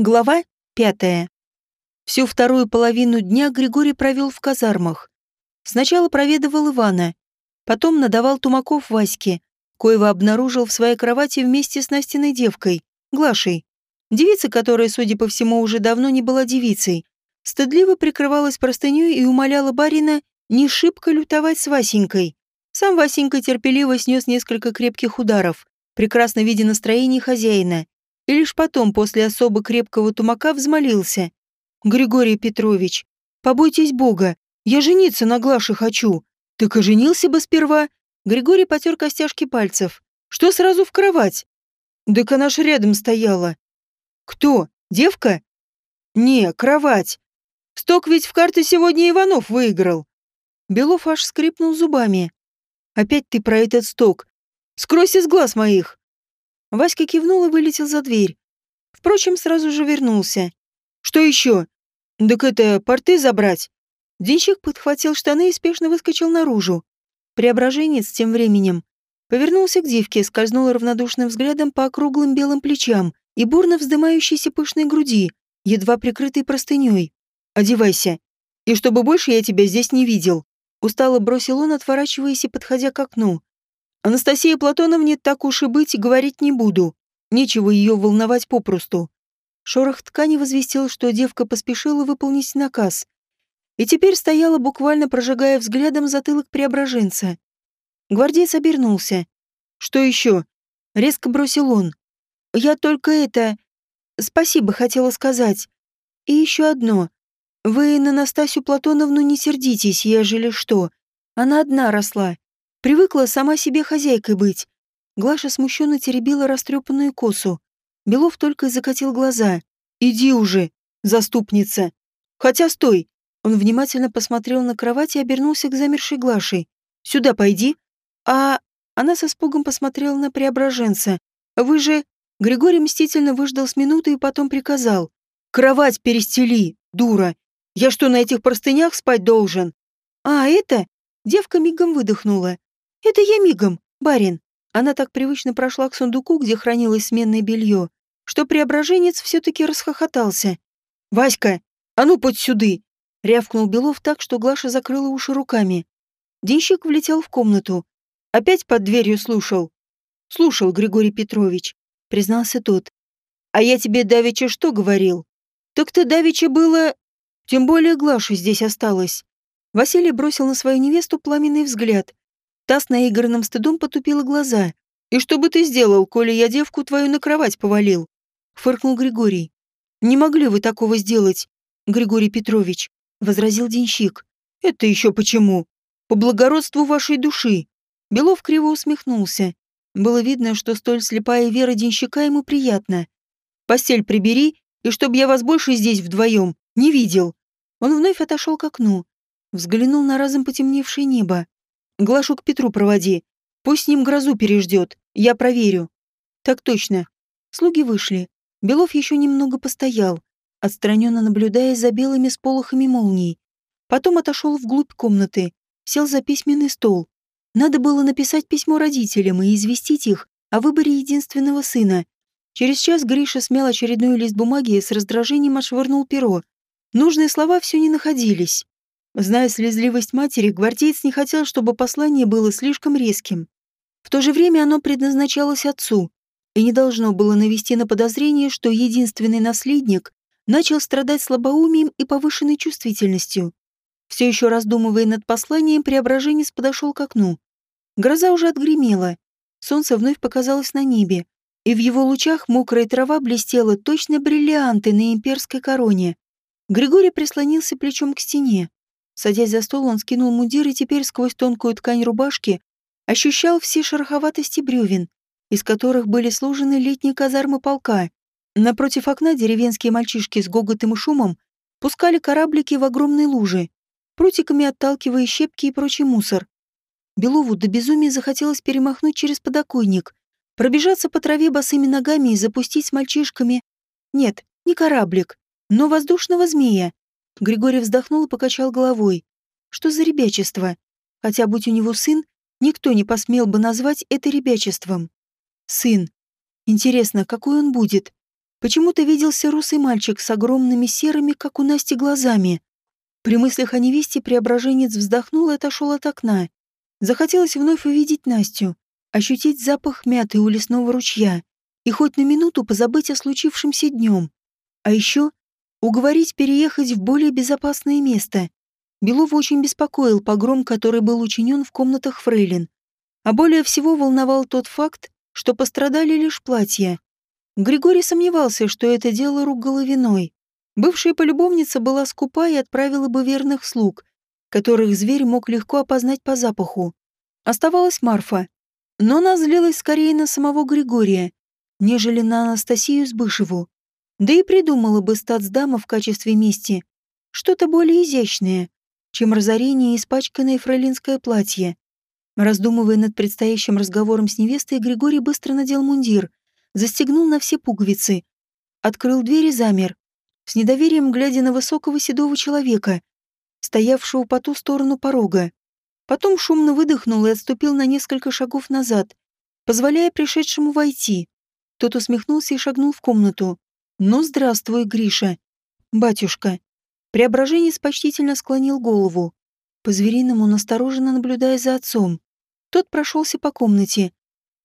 Глава пятая. Всю вторую половину дня Григорий провел в казармах. Сначала проведывал Ивана, потом надавал тумаков Ваське, коего обнаружил в своей кровати вместе с Настиной девкой, Глашей. Девица, которая, судя по всему, уже давно не была девицей, стыдливо прикрывалась простыней и умоляла барина не шибко лютовать с Васенькой. Сам Васенька терпеливо снес несколько крепких ударов, прекрасно видя настроение хозяина, и лишь потом, после особо крепкого тумака, взмолился. «Григорий Петрович, побойтесь Бога, я жениться на Глаше хочу. Так и женился бы сперва». Григорий потер костяшки пальцев. «Что сразу в кровать?» «Так она ж рядом стояла». «Кто? Девка?» «Не, кровать. Сток ведь в карты сегодня Иванов выиграл». Белов аж скрипнул зубами. «Опять ты про этот сток. Скройся с глаз моих!» Васька кивнул и вылетел за дверь. Впрочем, сразу же вернулся. «Что еще? Так это, порты забрать?» Денщик подхватил штаны и спешно выскочил наружу. Преображенец тем временем повернулся к девке, скользнул равнодушным взглядом по округлым белым плечам и бурно вздымающейся пышной груди, едва прикрытой простыней. «Одевайся. И чтобы больше я тебя здесь не видел». Устало бросил он, отворачиваясь и подходя к окну. Анастасия Платоновне так уж и быть говорить не буду. Нечего ее волновать попросту. Шорох ткани возвестил, что девка поспешила выполнить наказ. И теперь стояла, буквально прожигая взглядом затылок преображенца. Гвардеец обернулся. «Что еще?» — резко бросил он. «Я только это... Спасибо хотела сказать. И еще одно. Вы на Настасью Платоновну не сердитесь, ежели что. Она одна росла. Привыкла сама себе хозяйкой быть. Глаша смущенно теребила растрепанную косу. Белов только закатил глаза. «Иди уже, заступница!» «Хотя стой!» Он внимательно посмотрел на кровать и обернулся к замершей Глаше. «Сюда пойди!» «А...» Она со спугом посмотрела на преображенца. «Вы же...» Григорий мстительно выждал с минуты и потом приказал. «Кровать перестели, дура! Я что, на этих простынях спать должен?» «А, это...» Девка мигом выдохнула. «Это я мигом, барин». Она так привычно прошла к сундуку, где хранилось сменное белье, что преображенец все-таки расхохотался. «Васька, а ну подь сюды!» — рявкнул Белов так, что Глаша закрыла уши руками. Денщик влетел в комнату. Опять под дверью слушал. «Слушал, Григорий Петрович», — признался тот. «А я тебе давеча что говорил?» «Так-то давеча было...» «Тем более Глаша здесь осталась». Василий бросил на свою невесту пламенный взгляд, Та с наигранным стыдом потупила глаза. «И что бы ты сделал, коли я девку твою на кровать повалил?» Фыркнул Григорий. «Не могли вы такого сделать, Григорий Петрович», — возразил денщик. «Это еще почему? По благородству вашей души». Белов криво усмехнулся. Было видно, что столь слепая вера денщика ему приятна. «Постель прибери, и чтоб я вас больше здесь вдвоем не видел». Он вновь отошел к окну, взглянул на разом потемневшее небо. Глашу к Петру проводи. Пусть с ним грозу переждет. Я проверю. Так точно. Слуги вышли. Белов еще немного постоял, отстраненно наблюдая за белыми сполохами молний. Потом отошел вглубь комнаты, сел за письменный стол. Надо было написать письмо родителям и известить их о выборе единственного сына. Через час Гриша смел очередной лист бумаги и с раздражением отшвырнул перо. Нужные слова все не находились. Зная слезливость матери, гвардеец не хотел, чтобы послание было слишком резким. В то же время оно предназначалось отцу и не должно было навести на подозрение, что единственный наследник начал страдать слабоумием и повышенной чувствительностью. Все еще раздумывая над посланием, преображенец подошел к окну. Гроза уже отгремела. Солнце вновь показалось на небе, и в его лучах мокрая трава блестела точно бриллианты на имперской короне. Григорий прислонился плечом к стене. Садясь за стол, он скинул мундир и теперь сквозь тонкую ткань рубашки ощущал все шероховатости бревен, из которых были сложены летние казармы полка. Напротив окна деревенские мальчишки с гоготом и шумом пускали кораблики в огромные лужи, прутиками отталкивая щепки и прочий мусор. Белову до безумия захотелось перемахнуть через подоконник, пробежаться по траве босыми ногами и запустить с мальчишками... Нет, не кораблик, но воздушного змея, Григорий вздохнул и покачал головой. Что за ребячество? Хотя, будь у него сын, никто не посмел бы назвать это ребячеством. Сын. Интересно, какой он будет? почему-то виделся русый мальчик с огромными серыми, как у Насти, глазами. При мыслях о невесте преображенец вздохнул и отошел от окна. Захотелось вновь увидеть Настю, ощутить запах мяты у лесного ручья и хоть на минуту позабыть о случившемся днем. А еще уговорить переехать в более безопасное место. Белов очень беспокоил погром, который был учинен в комнатах Фрейлин. А более всего волновал тот факт, что пострадали лишь платья. Григорий сомневался, что это дело рук головиной. Бывшая полюбовница была скупа и отправила бы верных слуг, которых зверь мог легко опознать по запаху. Оставалась Марфа. Но она злилась скорее на самого Григория, нежели на Анастасию Сбышеву. Да и придумала бы стацдама в качестве мести что-то более изящное, чем разорение и испачканное фрейлинское платье. Раздумывая над предстоящим разговором с невестой, Григорий быстро надел мундир, застегнул на все пуговицы, открыл дверь и замер, с недоверием глядя на высокого седого человека, стоявшего по ту сторону порога. Потом шумно выдохнул и отступил на несколько шагов назад, позволяя пришедшему войти. Тот усмехнулся и шагнул в комнату. «Ну, здравствуй, Гриша!» «Батюшка!» Преображенец почтительно склонил голову, по-звериному настороженно наблюдая за отцом. Тот прошелся по комнате,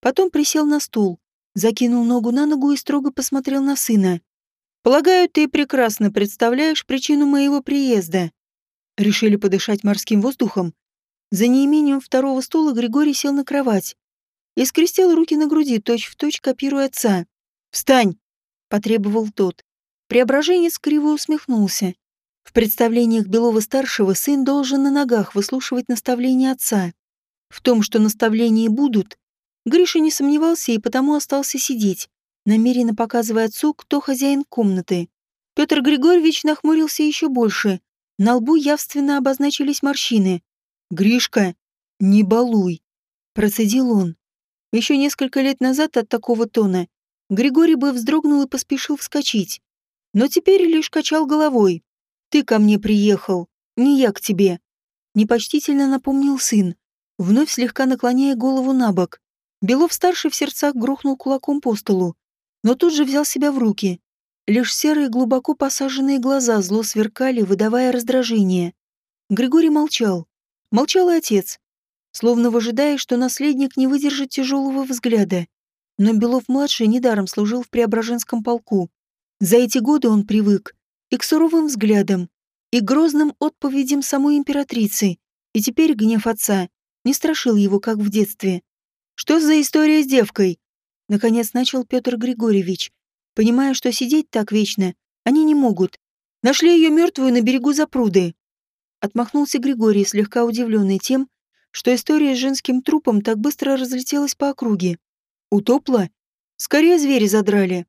потом присел на стул, закинул ногу на ногу и строго посмотрел на сына. «Полагаю, ты прекрасно представляешь причину моего приезда». Решили подышать морским воздухом. За неимением второго стула Григорий сел на кровать и скрестил руки на груди, точь-в-точь точь копируя отца. «Встань!» — потребовал тот. Преображенец криво усмехнулся. В представлениях Белова-старшего сын должен на ногах выслушивать наставления отца. В том, что наставления будут, Гриша не сомневался и потому остался сидеть, намеренно показывая отцу, кто хозяин комнаты. Петр Григорьевич нахмурился еще больше. На лбу явственно обозначились морщины. «Гришка, не балуй!» – процедил он. Еще несколько лет назад от такого тона Григорий бы вздрогнул и поспешил вскочить. Но теперь лишь качал головой. «Ты ко мне приехал, не я к тебе», — непочтительно напомнил сын, вновь слегка наклоняя голову на бок. Белов-старший в сердцах грохнул кулаком по столу, но тут же взял себя в руки. Лишь серые глубоко посаженные глаза зло сверкали, выдавая раздражение. Григорий молчал. Молчал и отец, словно выжидая, что наследник не выдержит тяжелого взгляда. Но Белов-младший недаром служил в Преображенском полку. За эти годы он привык и к суровым взглядам, и к грозным отповедям самой императрицы, и теперь гнев отца не страшил его, как в детстве. «Что за история с девкой?» Наконец начал Петр Григорьевич, понимая, что сидеть так вечно они не могут. Нашли ее мертвую на берегу запруды. Отмахнулся Григорий, слегка удивленный тем, что история с женским трупом так быстро разлетелась по округе. Утопла? Скорее звери задрали.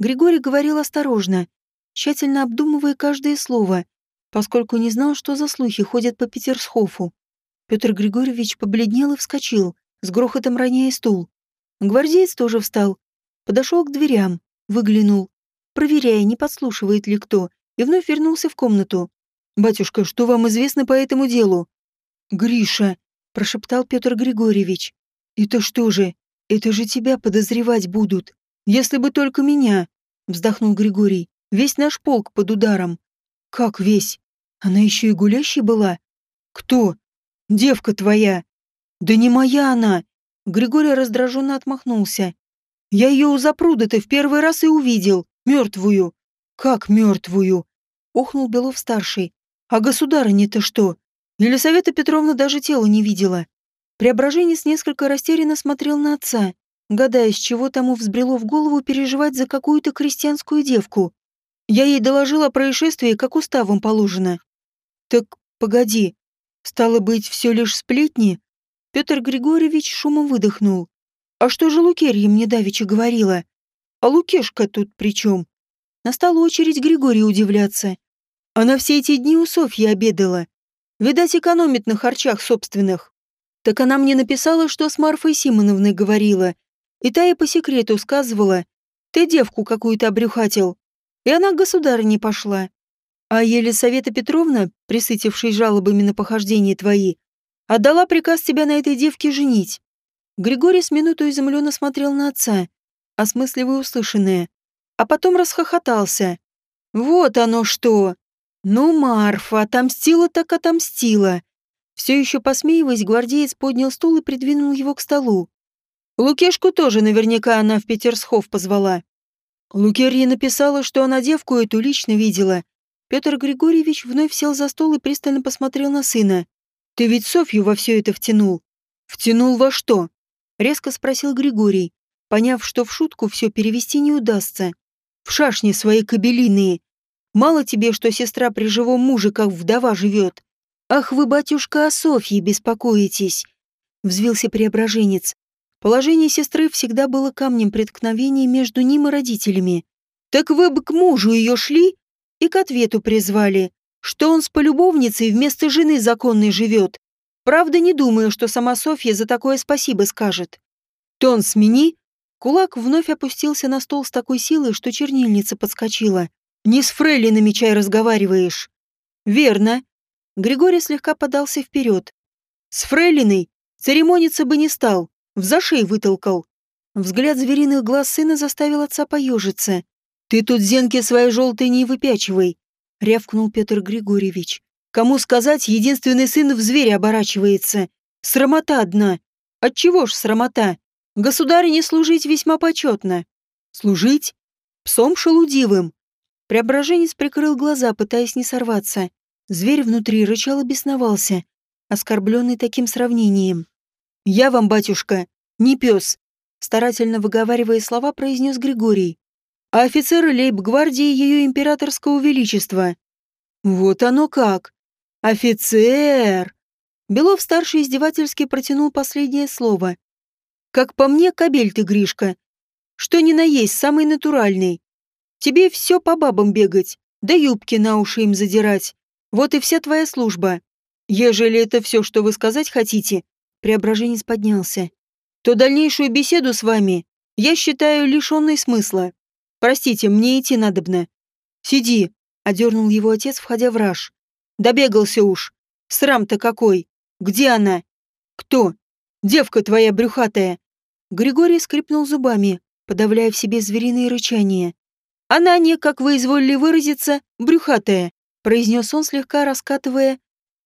Григорий говорил осторожно, тщательно обдумывая каждое слово, поскольку не знал, что за слухи ходят по Петерсхофу. Петр Григорьевич побледнел и вскочил, с грохотом роняя стул. Гвардеец тоже встал, подошел к дверям, выглянул, проверяя, не подслушивает ли кто, и вновь вернулся в комнату. «Батюшка, что вам известно по этому делу?» «Гриша», — прошептал Петр Григорьевич. «Это что же? Это же тебя подозревать будут. Если бы только меня», — вздохнул Григорий. Весь наш полк под ударом. Как весь? Она еще и гулящей была? Кто? Девка твоя. Да не моя она. Григорий раздраженно отмахнулся. Я ее у запруда-то в первый раз и увидел. Мертвую. Как мертвую? Охнул Белов-старший. А государыня-то что? Елисавета Петровна даже тела не видела. Преображенец несколько растерянно смотрел на отца, гадая, с чего тому взбрело в голову переживать за какую-то крестьянскую девку. Я ей доложил о происшествии, как уставом положено. Так, погоди. Стало быть, все лишь сплетни? Петр Григорьевич шумом выдохнул. А что же Лукерья мне давеча говорила? А Лукешка тут при чем? Настала очередь Григория удивляться. Она все эти дни у Софьи обедала. Видать, экономит на харчах собственных. Так она мне написала, что с Марфой Симоновной говорила. И та ей по секрету сказывала. Ты девку какую-то обрюхатил и она к государыне пошла. А Елисавета Петровна, присытившись жалобами на похождения твои, отдала приказ тебя на этой девке женить. Григорий с минуту изумленно смотрел на отца, осмысливая услышанное. а потом расхохотался. «Вот оно что! Ну, Марфа, отомстила так отомстила!» Все еще посмеиваясь, гвардеец поднял стул и придвинул его к столу. Лукешку тоже наверняка она в Петерсхов позвала. Лукерья написала, что она девку эту лично видела. Петр Григорьевич вновь сел за стол и пристально посмотрел на сына. «Ты ведь Софью во все это втянул?» «Втянул во что?» — резко спросил Григорий, поняв, что в шутку все перевести не удастся. «В шашни свои кабелиные. Мало тебе, что сестра при живом муже, как вдова, живет. Ах вы, батюшка, о Софье беспокоитесь!» — взвился преображенец. Положение сестры всегда было камнем преткновения между ним и родителями. Так вы бы к мужу ее шли и к ответу призвали, что он с полюбовницей вместо жены законной живет. Правда, не думаю, что сама Софья за такое спасибо скажет. Тон смени. Кулак вновь опустился на стол с такой силой, что чернильница подскочила. Не с фрейлинами чай разговариваешь. Верно. Григорий слегка подался вперед. С фрейлиной церемониться бы не стал в зашей вытолкал. Взгляд звериных глаз сына заставил отца поежиться. «Ты тут зенки свои желтые не выпячивай», — рявкнул Петр Григорьевич. «Кому сказать, единственный сын в зверя оборачивается. Срамота одна. Отчего ж срамота? Государине служить весьма почетно. Служить? Псом шелудивым». Преображенец прикрыл глаза, пытаясь не сорваться. Зверь внутри рычал и бесновался, оскорбленный таким сравнением. «Я вам, батюшка, не пес», — старательно выговаривая слова, произнес Григорий. «А офицеры лейб-гвардии ее императорского величества». «Вот оно как! Офицер!» Белов-старший издевательски протянул последнее слово. «Как по мне, кобель ты, Гришка. Что ни на есть, самый натуральный. Тебе все по бабам бегать, да юбки на уши им задирать. Вот и вся твоя служба. Ежели это все, что вы сказать хотите, Преображенец поднялся. То дальнейшую беседу с вами я считаю лишенной смысла. Простите, мне идти надобно. Сиди, одернул его отец, входя в раж. Добегался уж. Срам-то какой. Где она? Кто? Девка твоя брюхатая. Григорий скрипнул зубами, подавляя в себе звериные рычания. Она не, как вы изволили выразиться, брюхатая, произнес он, слегка раскатывая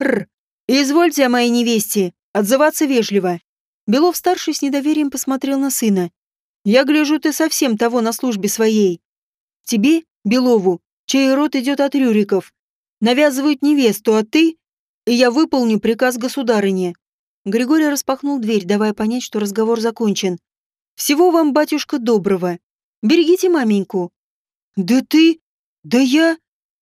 «р». «Извольте о моей невесте, Отзываться вежливо. Белов-старший с недоверием посмотрел на сына. «Я гляжу, ты совсем того на службе своей. Тебе, Белову, чей род идет от Рюриков, навязывают невесту, а ты... И я выполню приказ государыни». Григорий распахнул дверь, давая понять, что разговор закончен. «Всего вам, батюшка, доброго. Берегите маменьку». «Да ты... Да я...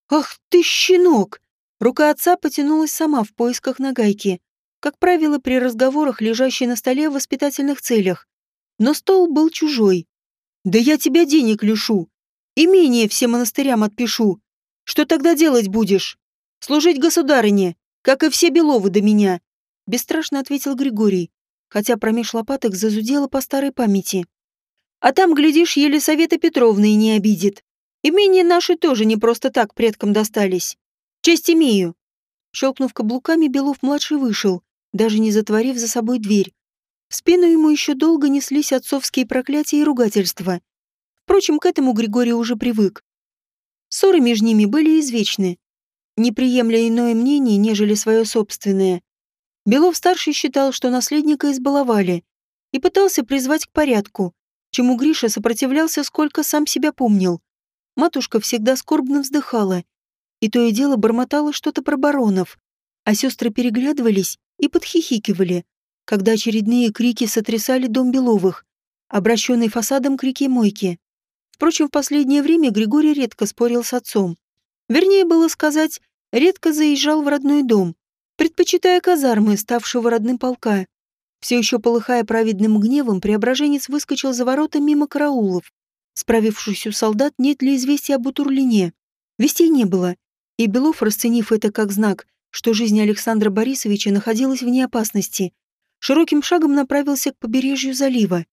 Ах ты, щенок!» Рука отца потянулась сама в поисках нагайки как правило, при разговорах, лежащей на столе в воспитательных целях. Но стол был чужой. «Да я тебя денег лишу. Имение всем монастырям отпишу. Что тогда делать будешь? Служить государыне, как и все Беловы до меня», — бесстрашно ответил Григорий, хотя промеж лопаток зазудело по старой памяти. «А там, глядишь, Елисавета Петровна и не обидит. Имения наши тоже не просто так предкам достались. Честь имею». Щелкнув каблуками, Белов-младший вышел, даже не затворив за собой дверь. В спину ему еще долго неслись отцовские проклятия и ругательства. Впрочем, к этому Григорий уже привык. Ссоры между ними были извечны, не приемля иное мнение, нежели свое собственное. Белов-старший считал, что наследника избаловали, и пытался призвать к порядку, чему Гриша сопротивлялся, сколько сам себя помнил. Матушка всегда скорбно вздыхала, и то и дело бормотала что-то про баронов, а сестры переглядывались и подхихикивали, когда очередные крики сотрясали дом Беловых, обращенный фасадом к реке Мойки. Впрочем, в последнее время Григорий редко спорил с отцом. Вернее было сказать, редко заезжал в родной дом, предпочитая казармы, ставшего родным полка. Все еще полыхая праведным гневом, преображенец выскочил за ворота мимо караулов. Справившись у солдат, нет ли известия об Утурлине. Вестей не было, и Белов, расценив это как знак, что жизнь Александра Борисовича находилась вне опасности, широким шагом направился к побережью залива.